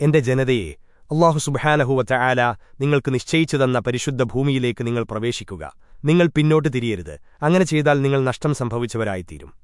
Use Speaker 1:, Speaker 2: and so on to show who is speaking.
Speaker 1: എന്റെ ജനതയെ അള്ളാഹു സുബഹാനഹുവറ്റ ആല നിങ്ങൾക്ക് നിശ്ചയിച്ചു തന്ന പരിശുദ്ധ ഭൂമിയിലേക്ക് നിങ്ങൾ പ്രവേശിക്കുക. നിങ്ങൾ പിന്നോട്ട് തിരിയരുത്. അങ്ങനെ ചെയ്താൽ നിങ്ങൾ നഷ്ടം സംഭവിച്ചവരായിത്തീരും.